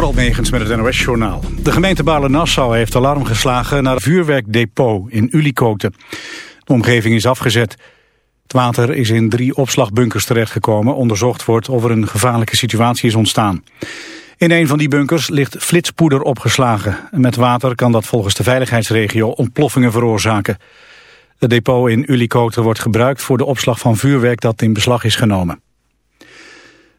Vooral negens met het NOS-journaal. De gemeente Balen-Nassau heeft alarm geslagen naar een vuurwerkdepot in Ulikoten. De omgeving is afgezet. Het water is in drie opslagbunkers terechtgekomen. Onderzocht wordt of er een gevaarlijke situatie is ontstaan. In een van die bunkers ligt flitspoeder opgeslagen. Met water kan dat volgens de veiligheidsregio ontploffingen veroorzaken. Het depot in Ulikoten wordt gebruikt voor de opslag van vuurwerk dat in beslag is genomen.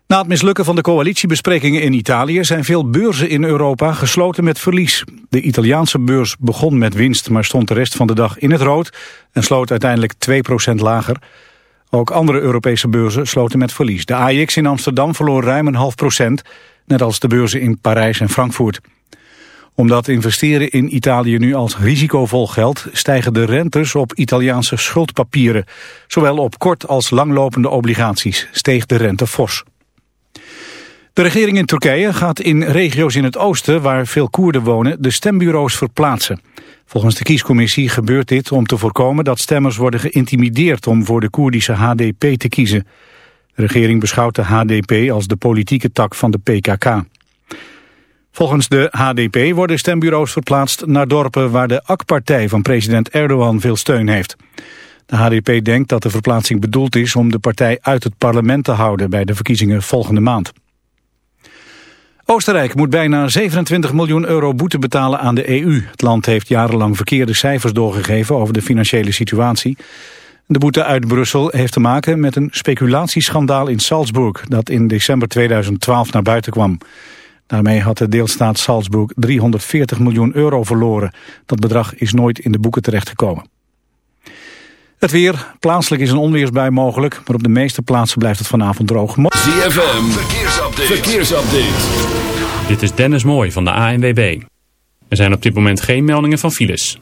Na het mislukken van de coalitiebesprekingen in Italië zijn veel beurzen in Europa gesloten met verlies. De Italiaanse beurs begon met winst, maar stond de rest van de dag in het rood en sloot uiteindelijk 2% lager. Ook andere Europese beurzen sloten met verlies. De AX in Amsterdam verloor ruim een half procent, net als de beurzen in Parijs en Frankfurt. Omdat investeren in Italië nu als risicovol geldt, stijgen de rentes op Italiaanse schuldpapieren. Zowel op kort als langlopende obligaties steeg de rente fors. De regering in Turkije gaat in regio's in het oosten, waar veel Koerden wonen, de stembureaus verplaatsen. Volgens de kiescommissie gebeurt dit om te voorkomen dat stemmers worden geïntimideerd om voor de Koerdische HDP te kiezen. De regering beschouwt de HDP als de politieke tak van de PKK. Volgens de HDP worden stembureaus verplaatst naar dorpen waar de AK-partij van president Erdogan veel steun heeft. De HDP denkt dat de verplaatsing bedoeld is om de partij uit het parlement te houden bij de verkiezingen volgende maand. Oostenrijk moet bijna 27 miljoen euro boete betalen aan de EU. Het land heeft jarenlang verkeerde cijfers doorgegeven over de financiële situatie. De boete uit Brussel heeft te maken met een speculatieschandaal in Salzburg... dat in december 2012 naar buiten kwam. Daarmee had de deelstaat Salzburg 340 miljoen euro verloren. Dat bedrag is nooit in de boeken terechtgekomen. Het weer. Plaatselijk is een onweersbui mogelijk, maar op de meeste plaatsen blijft het vanavond droog. ZFM. Verkeersupdate. Verkeersupdate. Dit is Dennis Mooij van de ANWB. Er zijn op dit moment geen meldingen van files.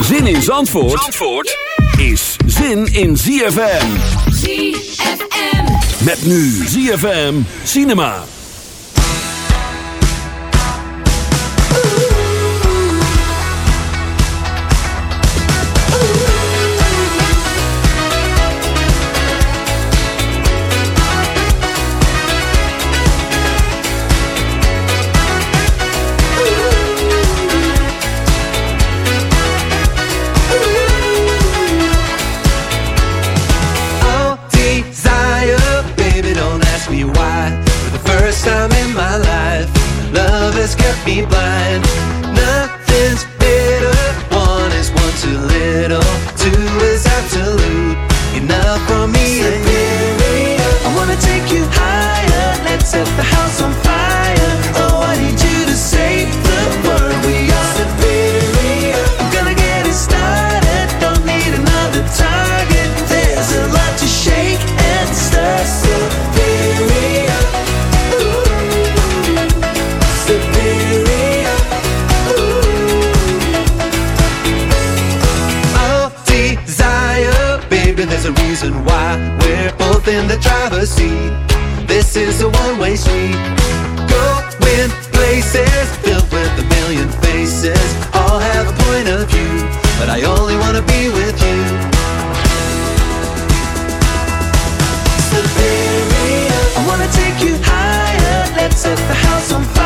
Zin in Zandvoort, Zandvoort is zin in ZFM. ZFM. Met nu ZFM Cinema. happy. The. This is a one-way street. Going places filled with a million faces. All have a point of view, but I only wanna be with you. Superior. I wanna take you higher. Let's set the house on fire.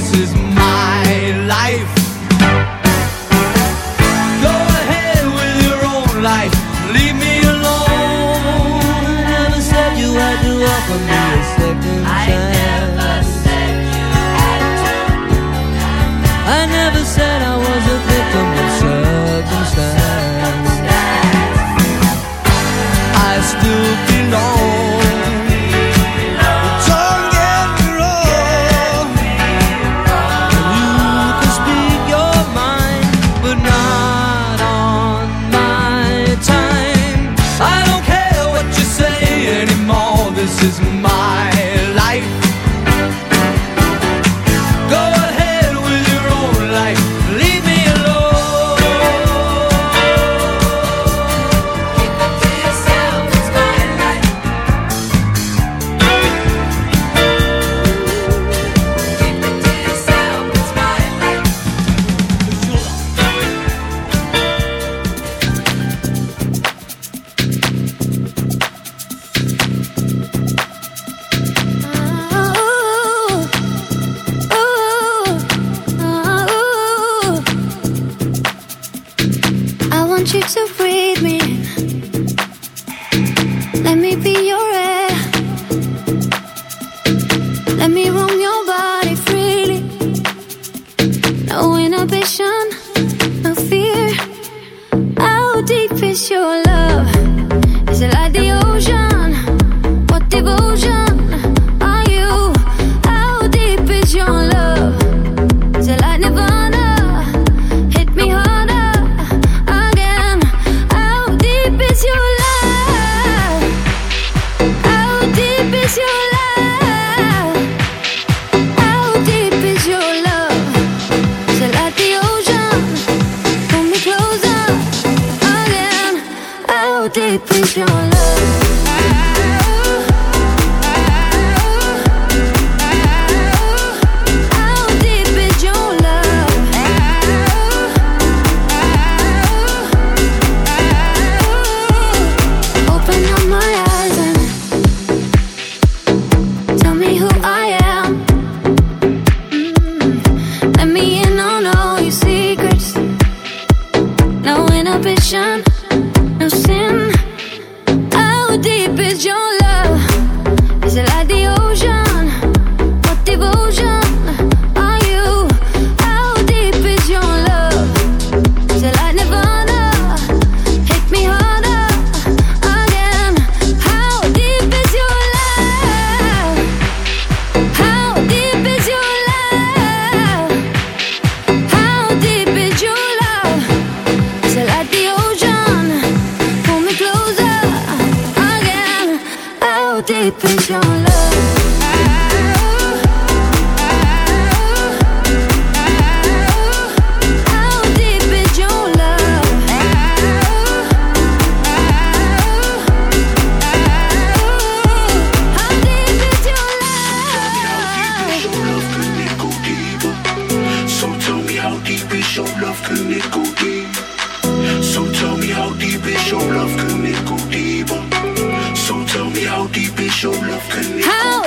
This is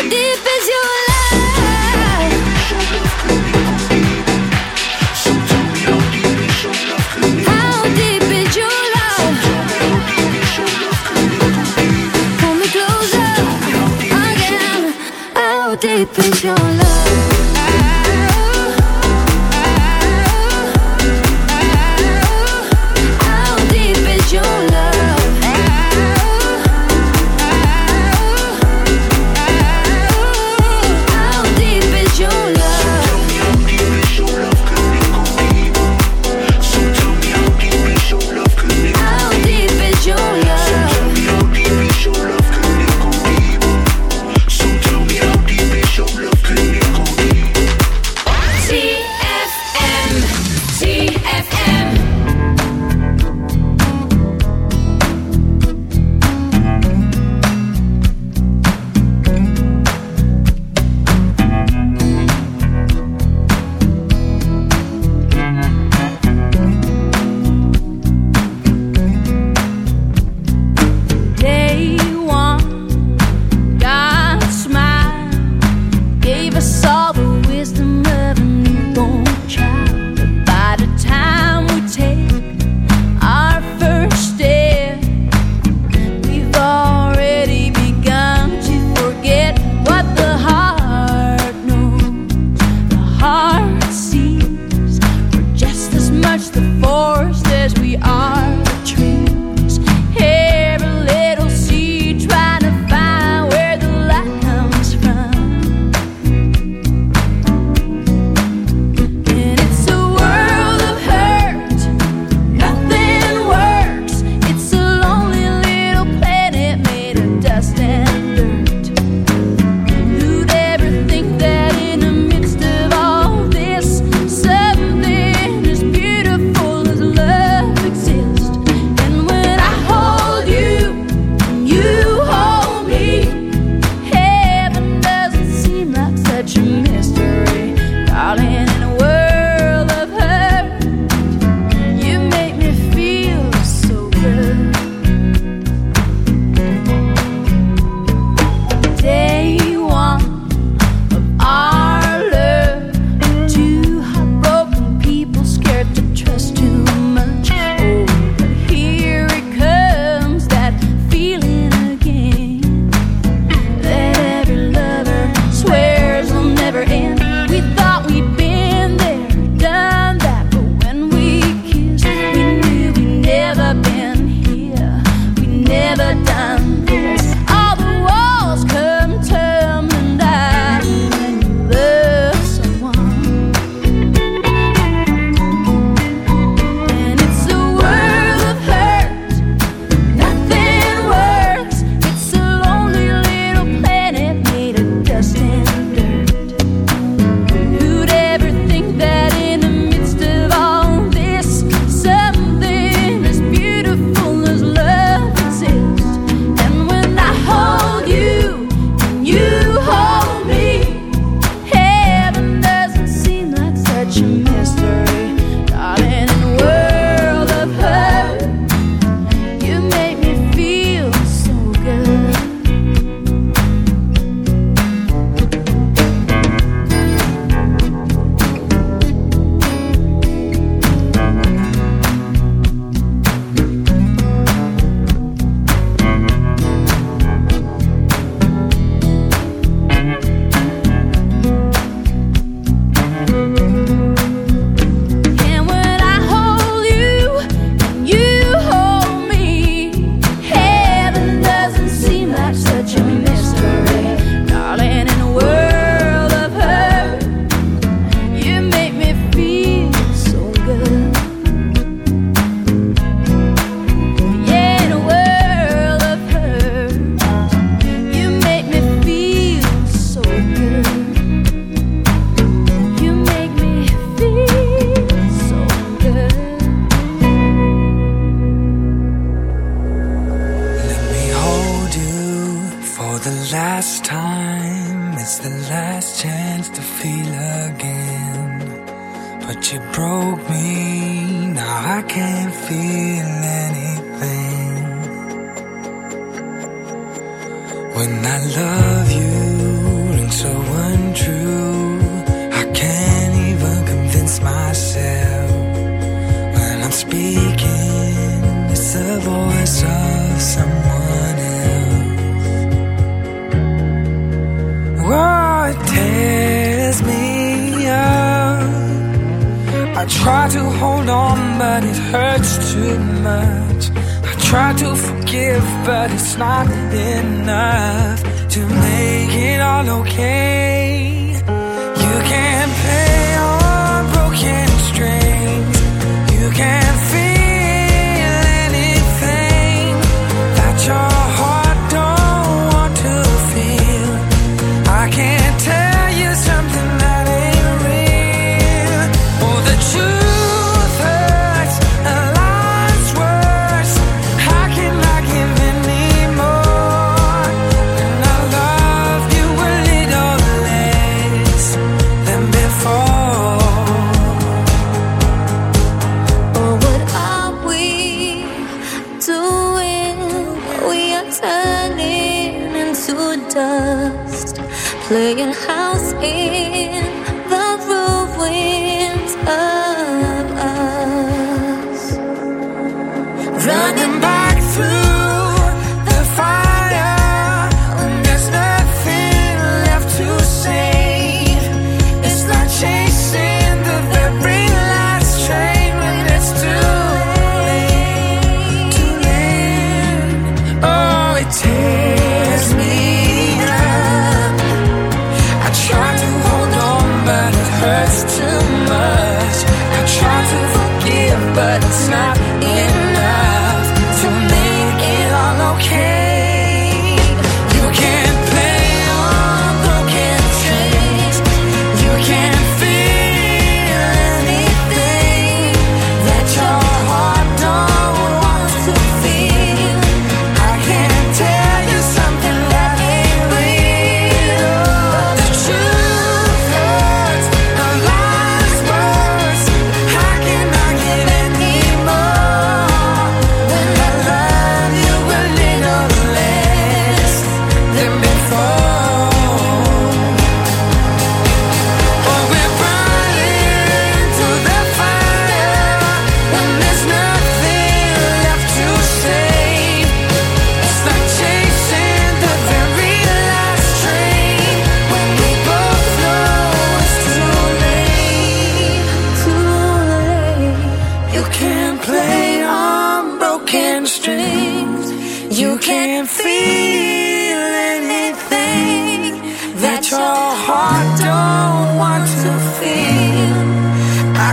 deep? Is your love? How deep is your love?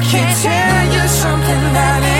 I can tell you something that is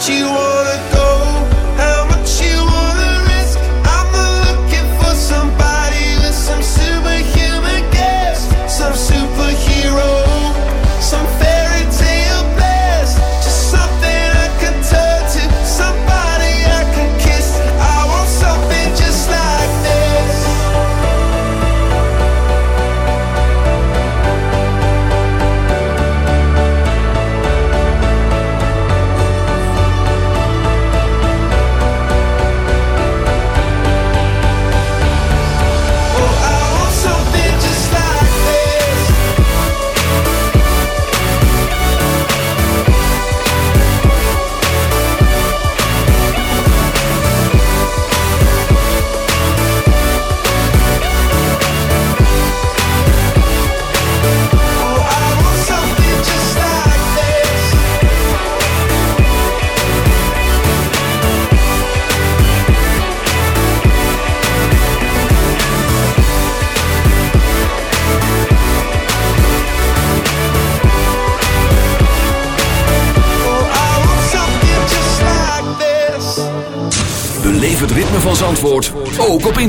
what you want.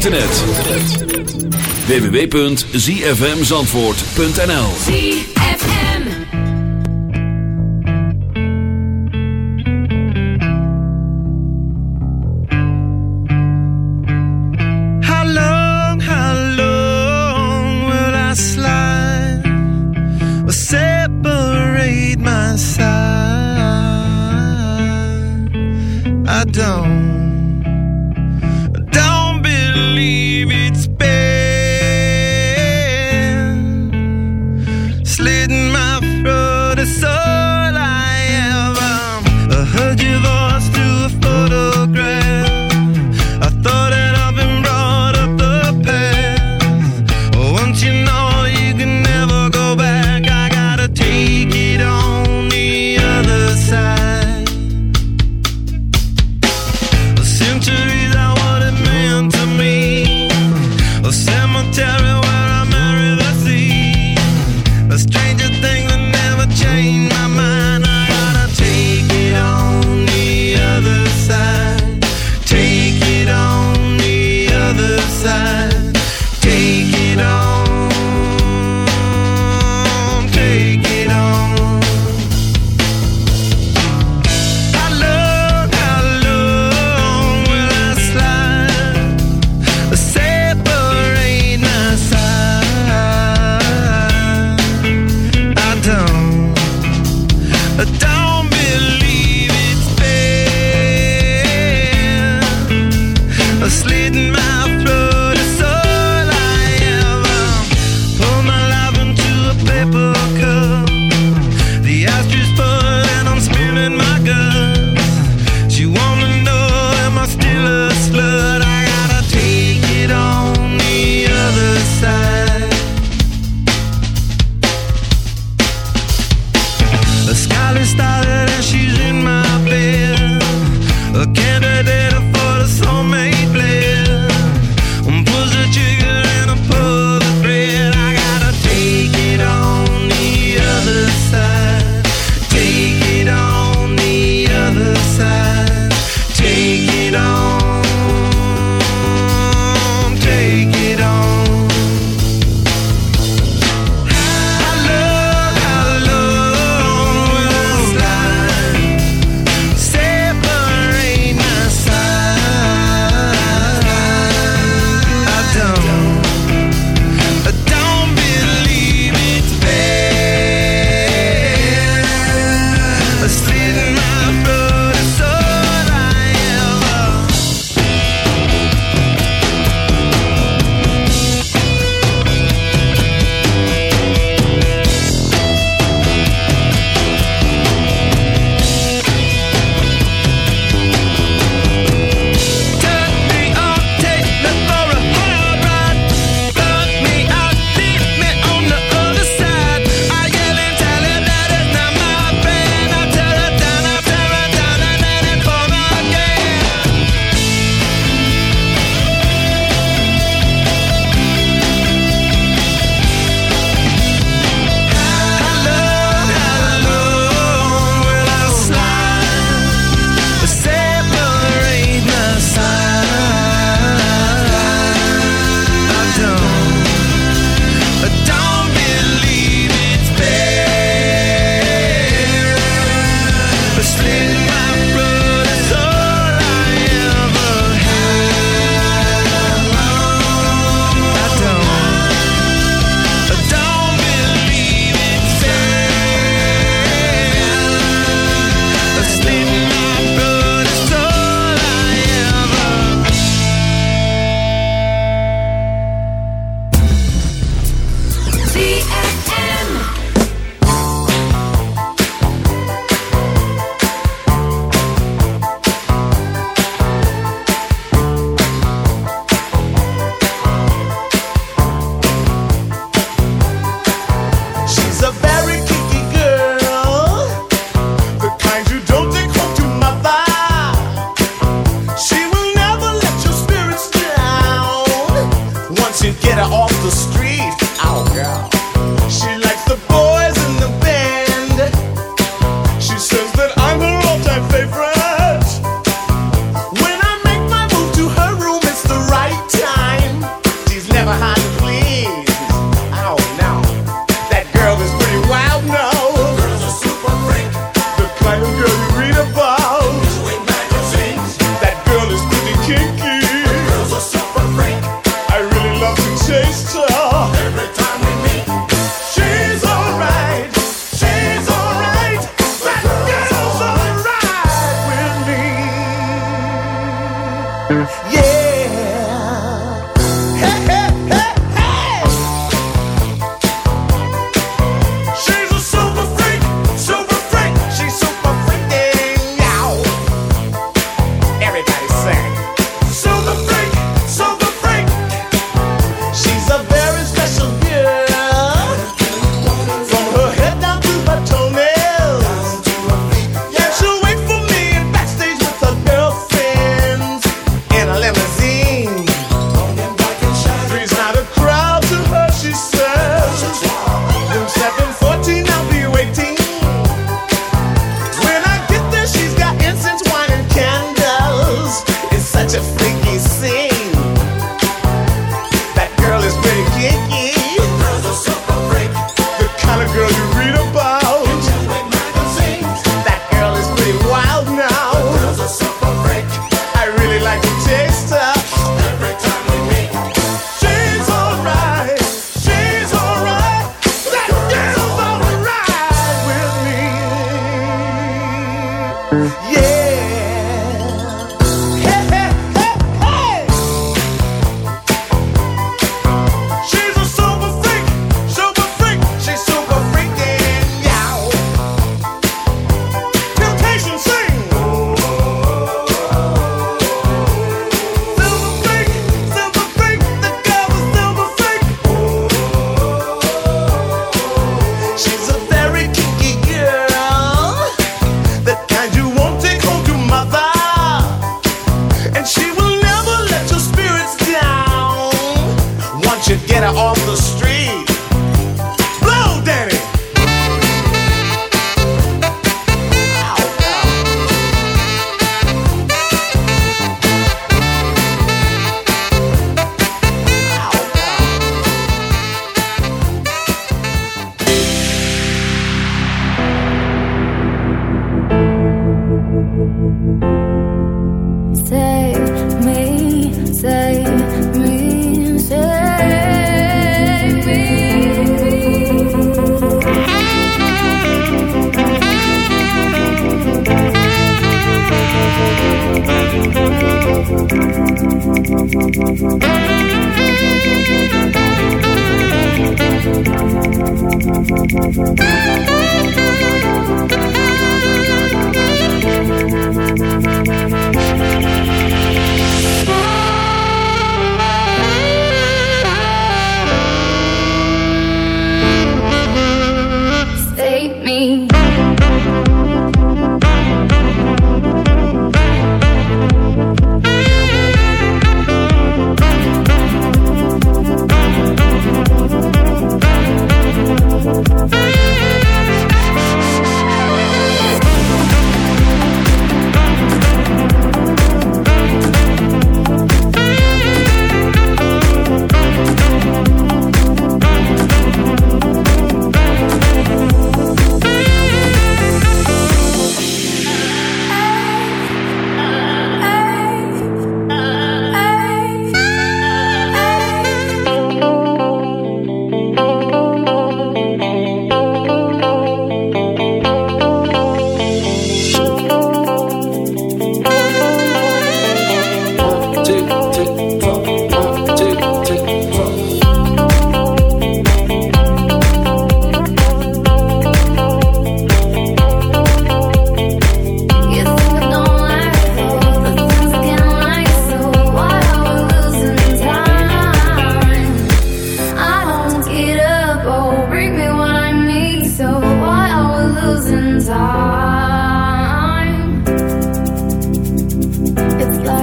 internet. www.zfmzandvoort.nl ZFM How long, how long will I slide? Will separate my side? I don't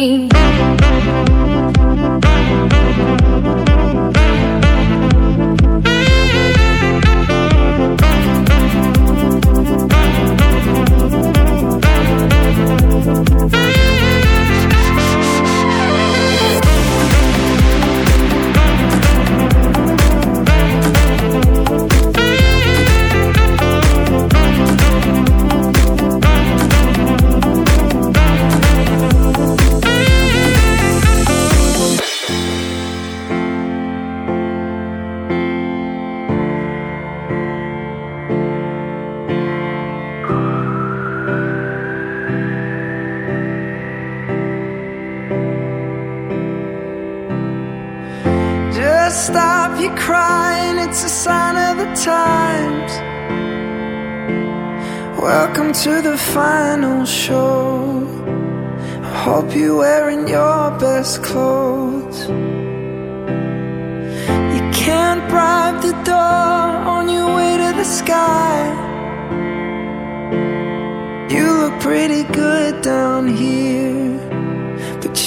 rain.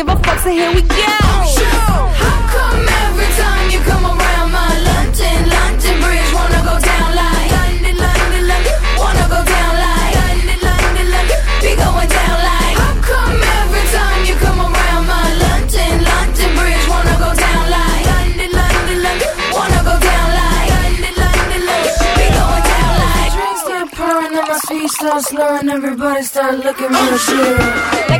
Give a fuck, so here we go. How come every time you come around my London, London Bridge wanna go down like London, London, London, wanna go down like London, London, London, be going down like How come every time you come around my London, London Bridge wanna go down like London, London, London, wanna go down like London, London, London, be going down like Drinks start pouring and my speech start slurring, everybody start looking real good.